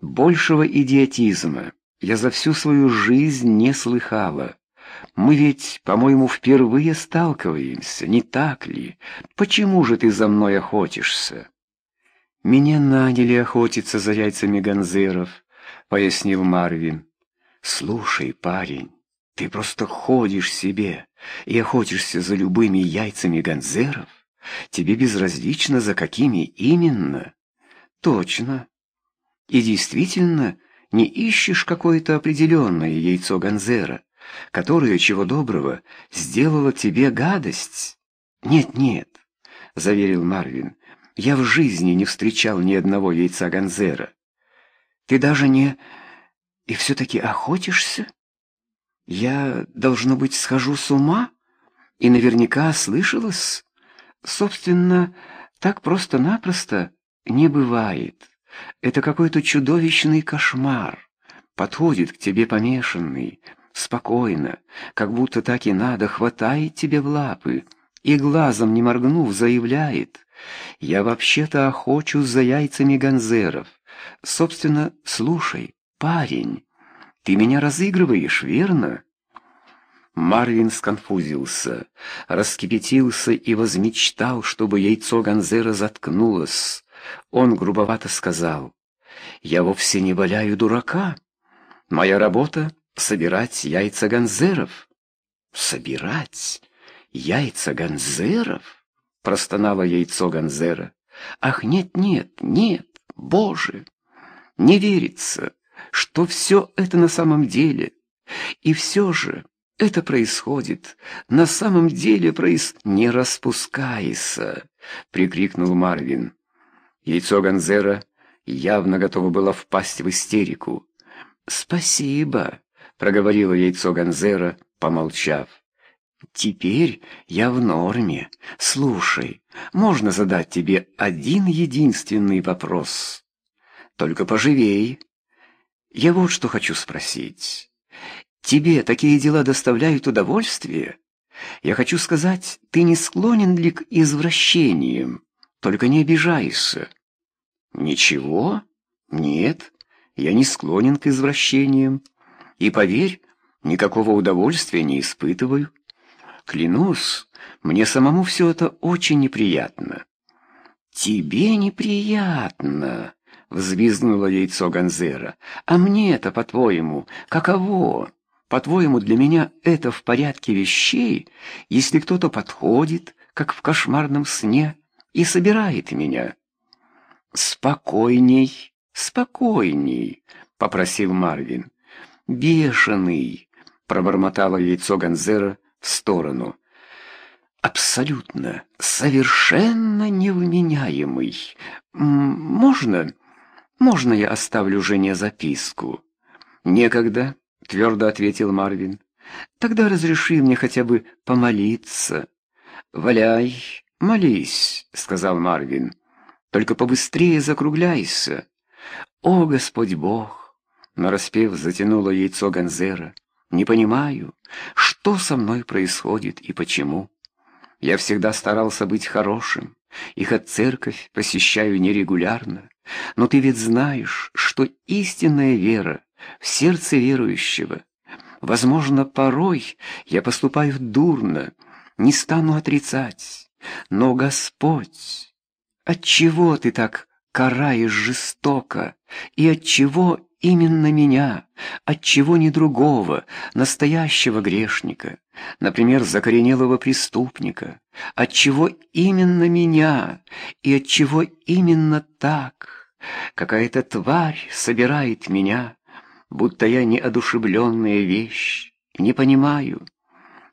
Большего идиотизма я за всю свою жизнь не слыхала. Мы ведь, по-моему, впервые сталкиваемся, не так ли? Почему же ты за мной охотишься? Меня наняли охотиться за яйцами ганзеров, пояснил Марвин. Слушай, парень, ты просто ходишь себе и охотишься за любыми яйцами ганзеров? Тебе безразлично, за какими именно? Точно. И действительно, не ищешь какое-то определенное яйцо ганзера, которое, чего доброго, сделало тебе гадость? Нет-нет, заверил Марвин, я в жизни не встречал ни одного яйца ганзера. Ты даже не... И все-таки охотишься? Я, должно быть, схожу с ума? И наверняка слышалась? Собственно, так просто-напросто не бывает. Это какой-то чудовищный кошмар. Подходит к тебе помешанный, спокойно, как будто так и надо, хватает тебе в лапы и глазом не моргнув заявляет «Я вообще-то охочусь за яйцами ганзеров. Собственно, слушай, парень, ты меня разыгрываешь, верно?» Марвин сконфузился, раскипятился и возмечтал, чтобы яйцо Ганзера заткнулось. Он грубовато сказал, «Я вовсе не валяю дурака. Моя работа — собирать яйца Ганзеров». «Собирать яйца Ганзеров?» — простонало яйцо Ганзера. «Ах, нет-нет, нет, Боже! Не верится, что все это на самом деле. И все же...» Это происходит. На самом деле проис... Не распускайся, прикрикнул Марвин. Яйцо Ганзера явно готово было впасть в истерику. Спасибо, проговорило яйцо Ганзера, помолчав. Теперь я в норме. Слушай, можно задать тебе один единственный вопрос? Только поживей. Я вот что хочу спросить. Тебе такие дела доставляют удовольствие? Я хочу сказать, ты не склонен ли к извращениям? Только не обижайся. Ничего? Нет, я не склонен к извращениям. И поверь, никакого удовольствия не испытываю. Клянусь, мне самому все это очень неприятно. Тебе неприятно, взвизгнуло яйцо Ганзера. А мне это, по-твоему, каково? По-твоему, для меня это в порядке вещей, если кто-то подходит, как в кошмарном сне, и собирает меня? Спокойней, спокойней, попросил Марвин. Бешеный, пробормотало яйцо Ганзера в сторону. Абсолютно, совершенно невменяемый. Можно, можно я оставлю жене записку? Некогда твердо ответил Марвин. Тогда разреши мне хотя бы помолиться. Валяй, молись, сказал Марвин. Только побыстрее закругляйся. О, Господь Бог! Нараспев затянуло яйцо Ганзера. Не понимаю, что со мной происходит и почему. Я всегда старался быть хорошим, и хоть церковь посещаю нерегулярно, но ты ведь знаешь, что истинная вера в сердце верующего. Возможно, порой я поступаю дурно, не стану отрицать, но Господь, отчего ты так караешь жестоко, и отчего именно меня, отчего не другого, настоящего грешника, например, закоренелого преступника, отчего именно меня, и отчего именно так, какая-то тварь собирает меня, будто я неодушевленная вещь, не понимаю,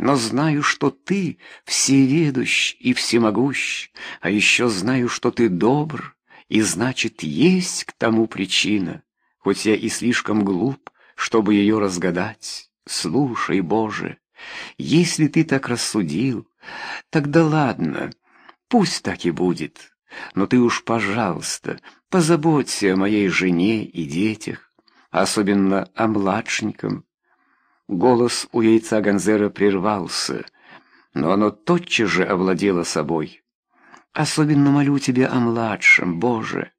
но знаю, что ты всеведущ и всемогущ, а еще знаю, что ты добр, и значит, есть к тому причина, хоть я и слишком глуп, чтобы ее разгадать. Слушай, Боже, если ты так рассудил, тогда ладно, пусть так и будет, но ты уж, пожалуйста, позаботься о моей жене и детях, особенно о младшеньком. Голос у яйца Ганзера прервался, но оно тотчас же овладело собой. Особенно молю тебя о младшем, Боже,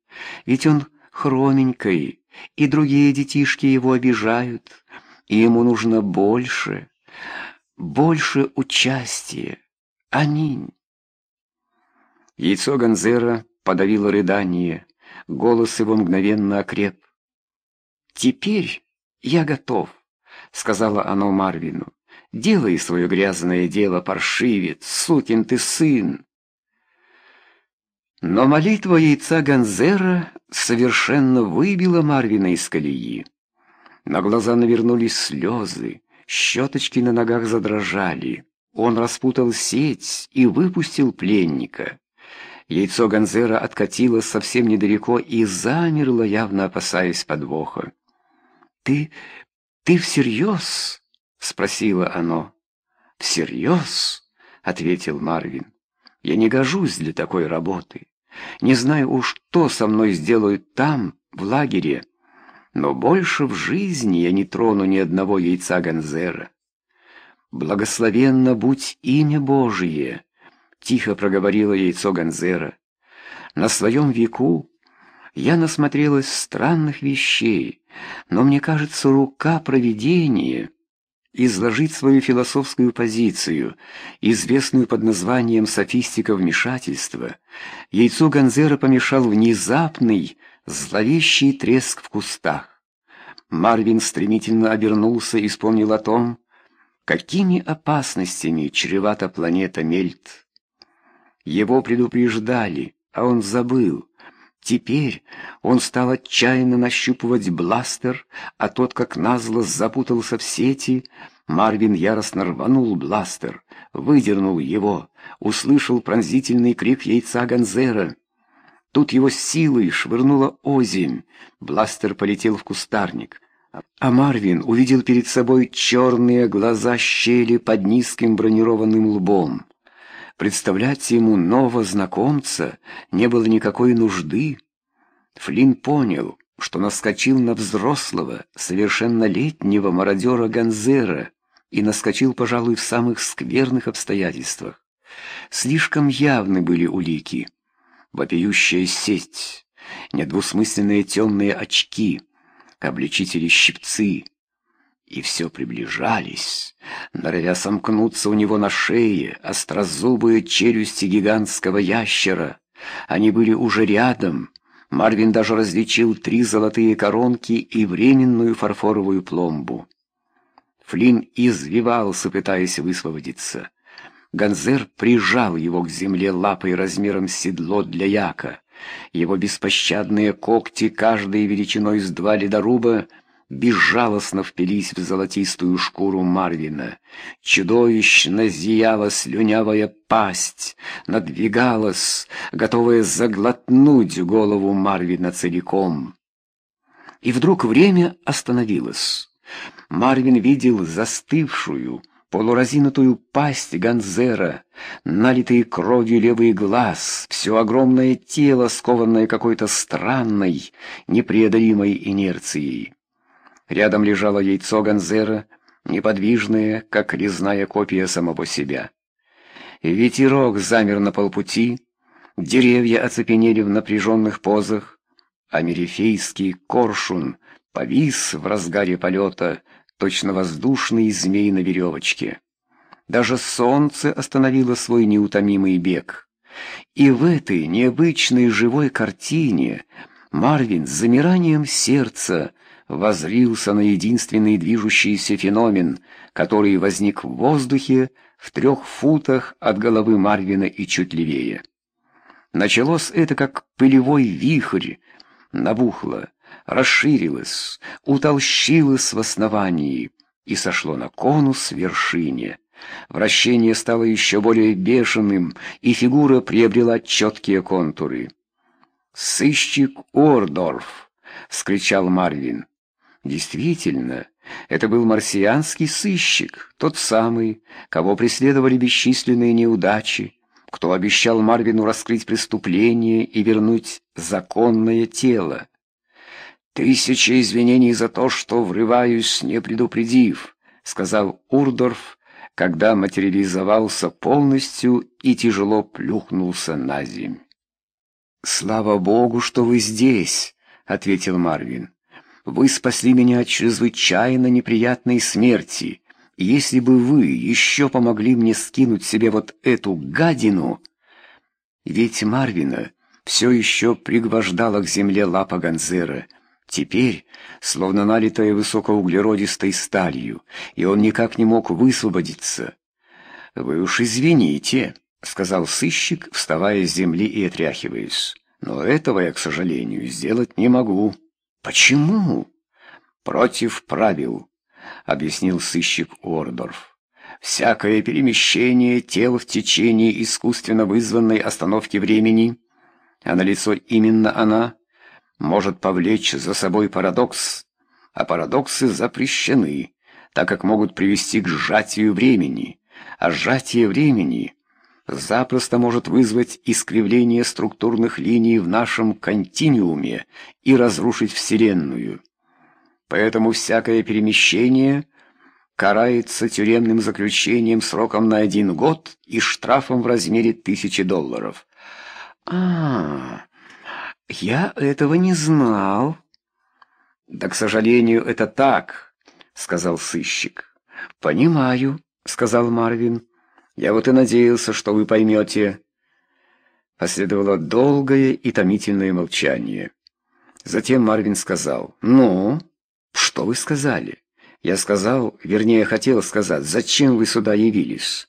ведь он хроменький, и другие детишки его обижают, и ему нужно больше, больше участия. Анинь. Яйцо Ганзера подавило рыдание, голос его мгновенно окреп. «Теперь я готов», — сказала оно Марвину. «Делай свое грязное дело, паршивец, сукин ты сын!» Но молитва яйца Ганзера совершенно выбила Марвина из колеи. На глаза навернулись слезы, щеточки на ногах задрожали. Он распутал сеть и выпустил пленника. Яйцо Ганзера откатилось совсем недалеко и замерло, явно опасаясь подвоха. «Ты... ты всерьез?» — спросило оно. «Всерьез?» — ответил Марвин. «Я не гожусь для такой работы. Не знаю уж, что со мной сделают там, в лагере, но больше в жизни я не трону ни одного яйца Ганзера. Благословенно будь имя Божие!» — тихо проговорило яйцо Ганзера. «На своем веку я насмотрелась странных вещей, но мне кажется, рука провидения изложить свою философскую позицию, известную под названием «софистика вмешательства», яйцу Ганзера помешал внезапный, зловещий треск в кустах. Марвин стремительно обернулся и вспомнил о том, какими опасностями чревата планета Мельт. Его предупреждали, а он забыл — Теперь он стал отчаянно нащупывать бластер, а тот, как назло, запутался в сети. Марвин яростно рванул бластер, выдернул его, услышал пронзительный крик яйца Ганзера. Тут его силой швырнуло озимь, бластер полетел в кустарник. А Марвин увидел перед собой черные глаза щели под низким бронированным лбом. Представлять ему нового знакомца не было никакой нужды. Флинн понял, что наскочил на взрослого, совершеннолетнего мародера Ганзера и наскочил, пожалуй, в самых скверных обстоятельствах. Слишком явны были улики. Вопиющая сеть, недвусмысленные темные очки, обличители щипцы, и все приближались, норовя сомкнуться у него на шее острозубые челюсти гигантского ящера. Они были уже рядом. Марвин даже различил три золотые коронки и временную фарфоровую пломбу. Флинн извивался, пытаясь высвободиться. Ганзер прижал его к земле лапой размером с седло для яка. Его беспощадные когти, каждой величиной с два ледоруба, безжалостно впились в золотистую шкуру Марвина. Чудовищно зияла слюнявая пасть, надвигалась, готовая заглотнуть голову Марвина целиком. И вдруг время остановилось. Марвин видел застывшую, полуразинутую пасть Ганзера, налитые кровью левый глаз, все огромное тело, скованное какой-то странной, непреодолимой инерцией. Рядом лежало яйцо Ганзера, неподвижное, как резная копия самого себя. Ветерок замер на полпути, деревья оцепенели в напряженных позах, а мерифейский коршун повис в разгаре полета, точно воздушный змей на веревочке. Даже солнце остановило свой неутомимый бег. И в этой необычной живой картине Марвин с замиранием сердца возрился на единственный движущийся феномен, который возник в воздухе в трех футах от головы Марвина и чуть левее. Началось это как пылевой вихрь, набухло, расширилось, утолщилось в основании и сошло на конус вершине. Вращение стало еще более бешеным, и фигура приобрела четкие контуры. «Сыщик Ордорф!» — вскричал Марвин. Действительно, это был марсианский сыщик, тот самый, кого преследовали бесчисленные неудачи, кто обещал Марвину раскрыть преступление и вернуть законное тело. «Тысяча извинений за то, что врываюсь, не предупредив», — сказал Урдорф, когда материализовался полностью и тяжело плюхнулся на земь. «Слава Богу, что вы здесь», — ответил Марвин. Вы спасли меня от чрезвычайно неприятной смерти. Если бы вы еще помогли мне скинуть себе вот эту гадину... Ведь Марвина все еще пригвождала к земле лапа Ганзера. Теперь, словно налитая высокоуглеродистой сталью, и он никак не мог высвободиться. «Вы уж извините», — сказал сыщик, вставая с земли и отряхиваясь. «Но этого я, к сожалению, сделать не могу». «Почему?» «Против правил», — объяснил сыщик Ордорф. «Всякое перемещение тел в течение искусственно вызванной остановки времени, а налицо именно она, может повлечь за собой парадокс, а парадоксы запрещены, так как могут привести к сжатию времени, а сжатие времени запросто может вызвать искривление структурных линий в нашем континууме и разрушить Вселенную. Поэтому всякое перемещение карается тюремным заключением сроком на один год и штрафом в размере тысячи долларов. А, я этого не знал. Да, к сожалению, это так, сказал сыщик. Понимаю, сказал Марвин. Я вот и надеялся, что вы поймете. Последовало долгое и томительное молчание. Затем Марвин сказал, «Ну, что вы сказали?» Я сказал, вернее, хотел сказать, «Зачем вы сюда явились?»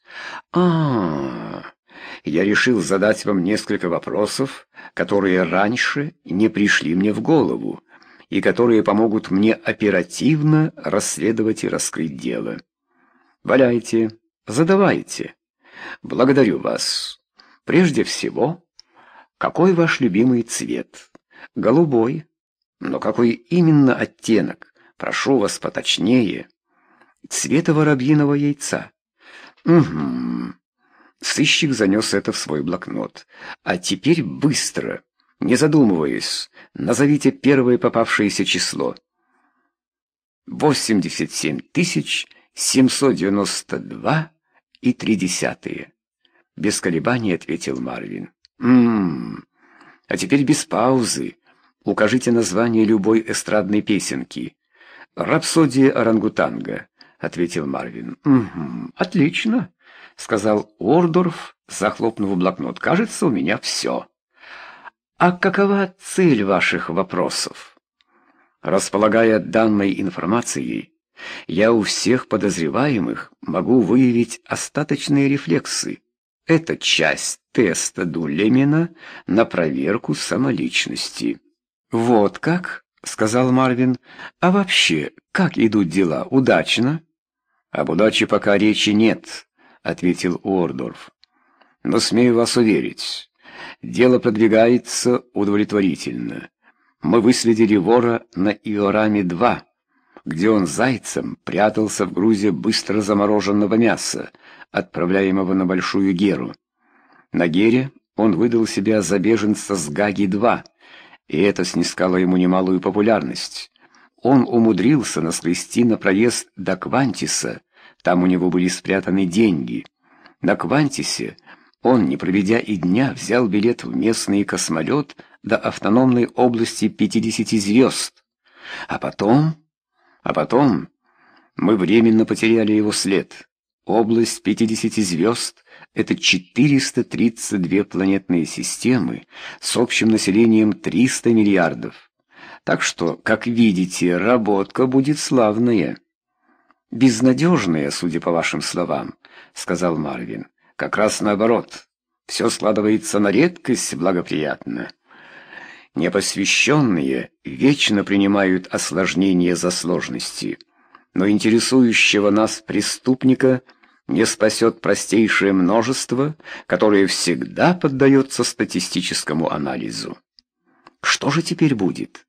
а, -а, -а Я решил задать вам несколько вопросов, которые раньше не пришли мне в голову, и которые помогут мне оперативно расследовать и раскрыть дело. Валяйте, задавайте. Благодарю вас. Прежде всего, какой ваш любимый цвет? Голубой. Но какой именно оттенок? Прошу вас поточнее. Цвета воробьиного яйца. Угу. Сыщик занес это в свой блокнот. А теперь быстро, не задумываясь, назовите первое попавшееся число. Восемьдесят семь тысяч семьсот девяносто два и три десятые. Без колебаний ответил Марвин. «М-м-м, а теперь без паузы. Укажите название любой эстрадной песенки. «Рапсодия орангутанга», — ответил Марвин. «Угу, отлично», — сказал Ордорф, захлопнув блокнот. «Кажется, у меня все». «А какова цель ваших вопросов?» Располагая данной информацией, я у всех подозреваемых могу выявить остаточные рефлексы. Это часть теста Дулемина на проверку самоличности. «Вот как?» — сказал Марвин. «А вообще, как идут дела? Удачно?» «Об удаче пока речи нет», — ответил Уордорф. «Но смею вас уверить, дело продвигается удовлетворительно. Мы выследили вора на Иораме-2» где он зайцем прятался в грузе быстро замороженного мяса, отправляемого на Большую Геру. На Гере он выдал себя за беженца с Гаги-2, и это снискало ему немалую популярность. Он умудрился наскрести на проезд до Квантиса, там у него были спрятаны деньги. На Квантисе он, не проведя и дня, взял билет в местный космолет до автономной области 50 звезд. А потом а потом мы временно потеряли его след. Область 50 звезд — это 432 планетные системы с общим населением 300 миллиардов. Так что, как видите, работка будет славная. «Безнадежная, судя по вашим словам», — сказал Марвин. «Как раз наоборот. Все складывается на редкость благоприятно». Непосвященные вечно принимают осложнения за сложности, но интересующего нас преступника не спасет простейшее множество, которое всегда поддается статистическому анализу. Что же теперь будет?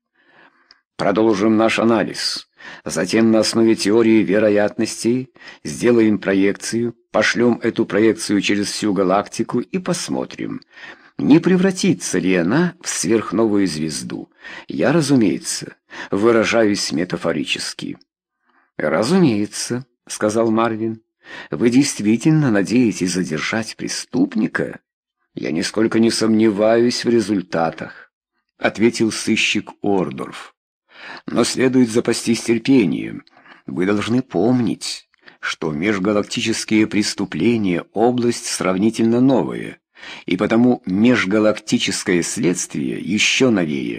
Продолжим наш анализ. Затем на основе теории вероятностей сделаем проекцию, пошлем эту проекцию через всю галактику и посмотрим, не превратится ли она в сверхновую звезду. Я, разумеется, выражаюсь метафорически. «Разумеется», — сказал Марвин. «Вы действительно надеетесь задержать преступника?» «Я нисколько не сомневаюсь в результатах», — ответил сыщик Ордорф. Но следует запастись терпением. Вы должны помнить, что межгалактические преступления — область сравнительно новая, и потому межгалактическое следствие еще новее.